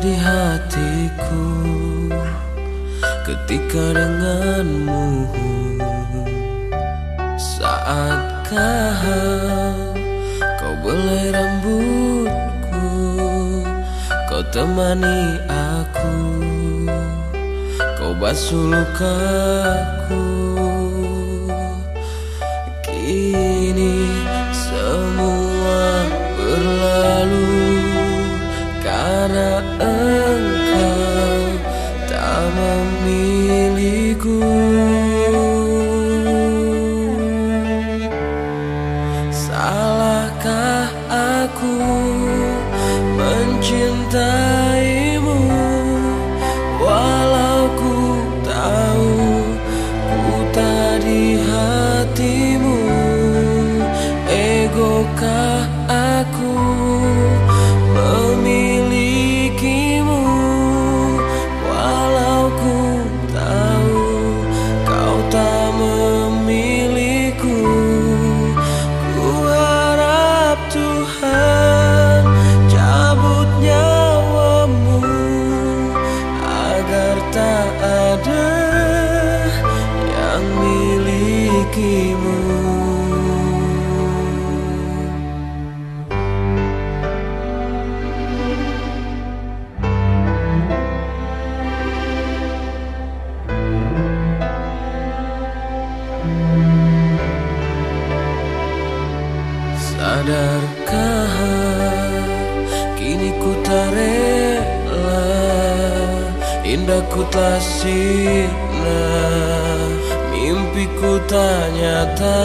di hatiku ketika denganmu Saatkah kau belai rambutku Kau temani aku Kau basuh lukaku engkau tak memiliku Salahkah aku mencintaimu Sadarkah kini ku tak rela Indah ku tak sina Mimpiku tak nyata